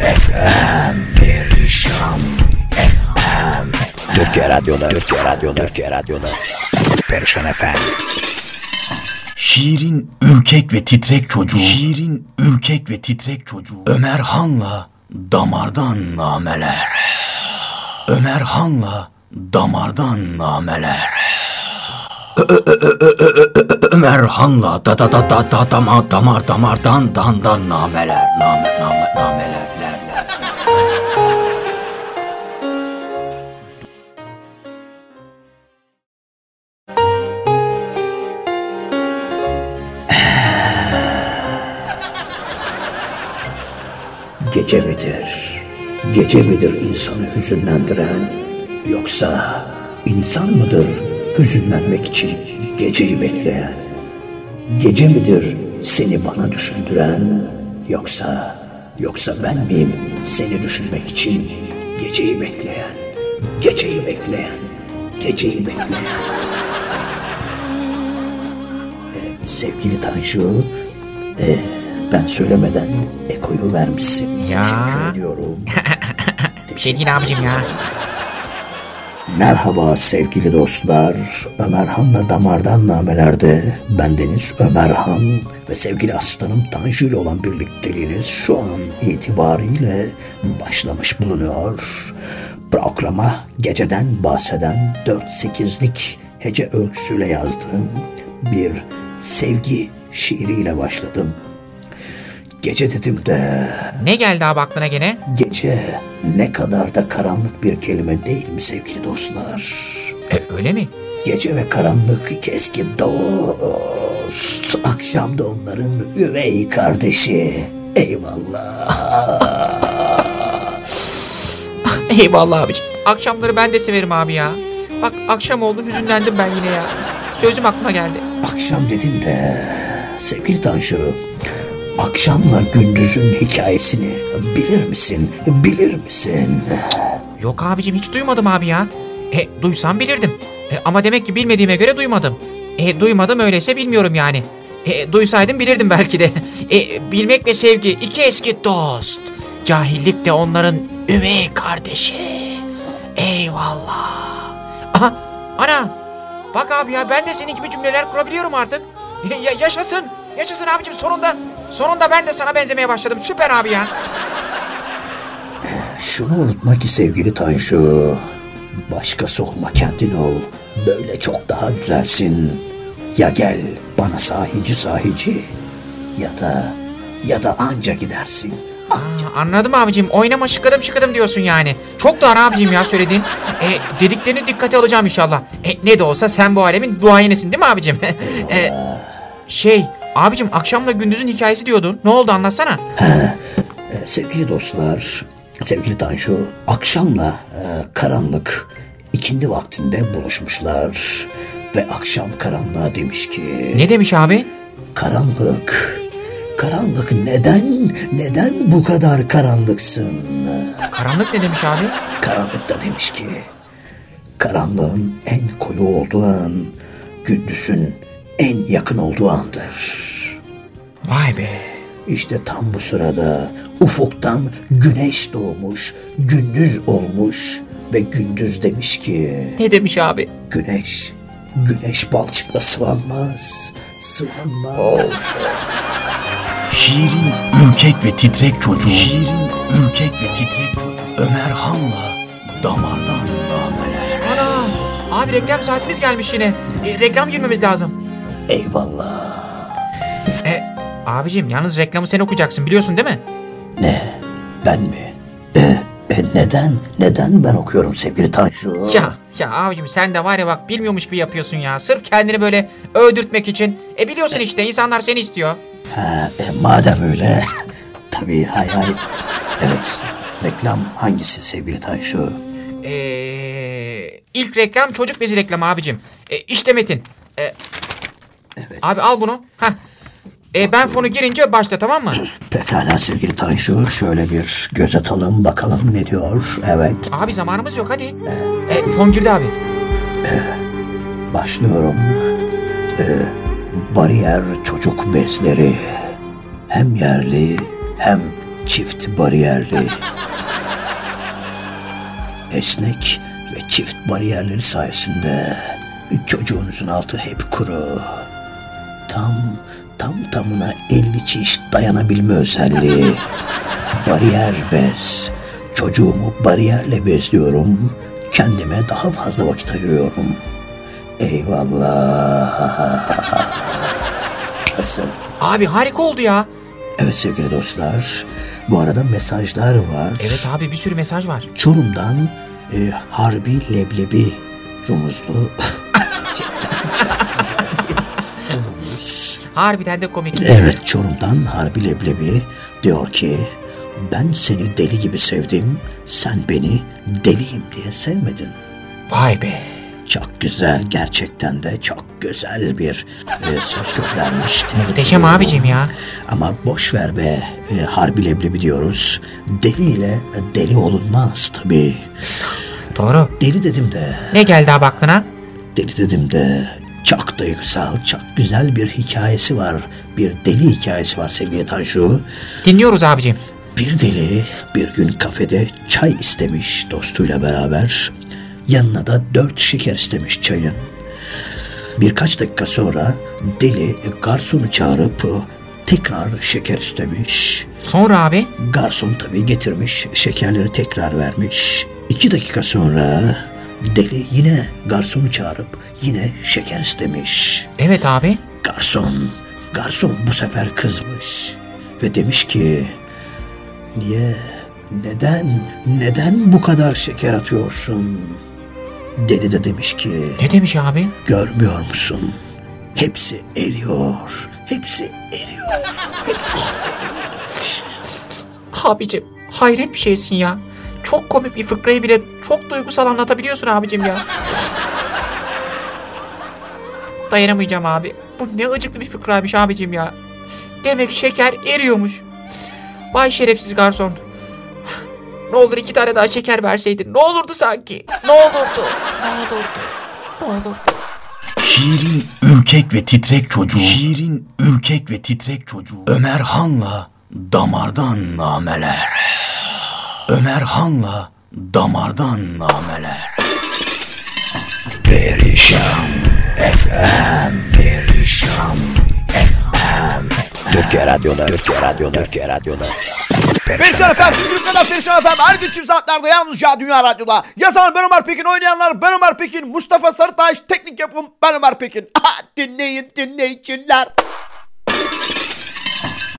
FM Perişan FM Türkiye Radyoları Türkiye Radyoları Türkiye Radyoları Perişan FM Şiirin ürkek ve titrek çocuğu. Şiirin ürkek ve titrek çocuğu. Ömer Han'la damardan nameler. Ömer Han'la damardan nameler. Ömer Han'la da da da da da damar damar damardan dandan nameler. Name name nameler. ler, ler. Gece midir? Gece midir insanı hüzünlendiren? Yoksa insan mıdır hüzünlenmek için geceyi bekleyen? Gece midir seni bana düşündüren? Yoksa yoksa ben miyim seni düşünmek için geceyi bekleyen? Geceyi bekleyen, geceyi bekleyen. Ee, sevgili Tanju, ee, ben söylemeden ekoyu vermişsin. Ya. Teşekkür ediyorum. Bir şey değil abicim ya. Merhaba sevgili dostlar. Ömerhan'la Damardan Nameler'de bendeniz Ömerhan ve sevgili aslanım Tanju ile olan birlikteliğiniz şu an itibariyle başlamış bulunuyor. Programa geceden bahseden 4-8'lik hece ölçüsüyle yazdığım bir sevgi şiiriyle başladım. Gece dedim de Ne geldi abi aklına gene? gece ne kadar da karanlık bir kelime değil mi sevgili dostlar? E, öyle mi? Gece ve karanlık iki eski dost. Akşam da onların üvey kardeşi. Eyvallah. Eyvallah abicim. Akşamları ben de severim abi ya. Bak akşam oldu hüzünlendim ben yine ya. Sözüm aklıma geldi. Akşam dedin de sevgili Tanju. Akşamla gündüzün hikayesini bilir misin? Bilir misin? Yok abicim hiç duymadım abi ya. E duysam bilirdim. E, ama demek ki bilmediğime göre duymadım. E duymadım öyleyse bilmiyorum yani. E duysaydım bilirdim belki de. E bilmek ve sevgi iki eski dost. Cahillik de onların üvey kardeşi. Eyvallah. Aha ana. Bak abi ya ben de senin gibi cümleler kurabiliyorum artık. Ya, yaşasın. Yaşasın abicim sonunda. Sonunda ben de sana benzemeye başladım. Süper abi ya. Şunu unutma ki sevgili Tanju. Başkası olma kendin ol. Böyle çok daha güzelsin. Ya gel bana sahici sahici ya da ya da anca gidersin. Anca. Aa, Anladım abicim. Oynama şıkıdım şıkıdım diyorsun yani. Çok doğru abicim ya söylediğin. E, dediklerini dikkate alacağım inşallah. E, ne de olsa sen bu alemin duayenisin değil mi abicim? e, şey abicim akşamla gündüzün hikayesi diyordun. Ne oldu anlatsana. Ee, sevgili dostlar, sevgili Tanju, akşamla e, karanlık ikindi vaktinde buluşmuşlar. Ve akşam karanlığa demiş ki... Ne demiş abi? Karanlık, karanlık neden, neden bu kadar karanlıksın? Karanlık ne demiş abi? Karanlık da demiş ki, karanlığın en koyu olduğu an, gündüzün en yakın olduğu andır. Vay be. İşte tam bu sırada ufuktan güneş doğmuş, gündüz olmuş ve gündüz demiş ki, Ne demiş abi? güneş, güneş balçıkla sıvanmaz, sıvanmaz. Şiirin ürkek ve titrek çocuğu. Şiirin ürkek ve titrek çocuğu. Ömer Han'la damardan nameler. Ana. Abi reklam saatimiz gelmiş yine. E, reklam girmemiz lazım. Eyvallah. E, abicim yalnız reklamı sen okuyacaksın biliyorsun değil mi? Ne? Ben mi? E, e, neden? Neden ben okuyorum sevgili Tanju? Ya ya abicim sen de var ya bak bilmiyormuş gibi yapıyorsun ya. Sırf kendini böyle öldürtmek için. E biliyorsun işte insanlar seni istiyor. Ha, e, madem öyle. Tabii hay hay. Evet. Reklam hangisi sevgili Tanju? Ee, ilk reklam çocuk bezi reklamı abicim. E, işte Metin. E, Evet. Abi al bunu. Heh. E, ben fonu girince başla tamam mı? Pekala sevgili Tanju. Şöyle bir göz atalım bakalım ne diyor. Evet. Abi zamanımız yok hadi. E, fon girdi abi. Başlıyorum. Ee, bariyer çocuk bezleri. Hem yerli hem çift bariyerli. Esnek ve çift bariyerleri sayesinde çocuğunuzun altı hep kuru. Tam tam tamına 50 çeşit dayanabilme özelliği. Bariyer bez. Çocuğumu bariyerle bezliyorum. Kendime daha fazla vakit ayırıyorum. Eyvallah. Nasıl? Abi harika oldu ya. Evet sevgili dostlar. Bu arada mesajlar var. Evet abi bir sürü mesaj var. Çorum'dan e, Harbi Leblebi rumuzlu. Harbiden de komik. Evet Çorum'dan Harbi Leblebi diyor ki ben seni deli gibi sevdim, sen beni deliyim diye sevmedin. Vay be. Çok güzel, gerçekten de çok güzel bir e, söz göndermiş. Muhteşem abicim ya. Ama boş ver be, e, harbi leblebi diyoruz. Deliyle deli olunmaz tabii. Doğru. Deli dedim de, Ne geldi abi aklına? deli dedim de çok duygusal, çok güzel bir hikayesi var. Bir deli hikayesi var sevgili Tanju. Dinliyoruz abicim. Bir deli bir gün kafede çay istemiş dostuyla beraber. Yanına da dört şeker istemiş çayın. Birkaç dakika sonra deli garsonu çağırıp tekrar şeker istemiş. Sonra abi. Garson tabii getirmiş, şekerleri tekrar vermiş. İki dakika sonra deli yine garsonu çağırıp yine şeker istemiş. Evet abi. Garson, garson bu sefer kızmış ve demiş ki niye, neden, neden bu kadar şeker atıyorsun? Deli de demiş ki Ne demiş abi? görmüyor musun? Hepsi eriyor, hepsi eriyor, hepsi Abicim hayret bir şeysin ya. Çok komik bir fıkrayı bile çok duygusal anlatabiliyorsun abicim ya. Dayanamayacağım abi. Bu ne acıklı bir fıkraymış abicim ya. Demek şeker eriyormuş. Vay şerefsiz garson. Ne olur iki tane daha şeker verseydin. Ne olurdu sanki? Ne olurdu? Ne olurdu? Ne olurdu? Şiirin ürkek ve titrek çocuğu. Şiirin ürkek ve titrek çocuğu. Ömer Han'la damardan nameler. Ömer Han'la damardan nameler. Perişan FM Perişan FM Türkiye Radyo'da Türkiye Radyo'da Türkiye Radyo'da Perişan efendim şimdilik kadar Perişan efendim her gün saatlerde yalnızca Dünya Radyo'da. Yazan ben Ömer Pekin, oynayanlar ben Ömer Pekin, Mustafa Sarıtaş, teknik yapım ben Ömer Pekin. Aha, dinleyin dinleyiciler.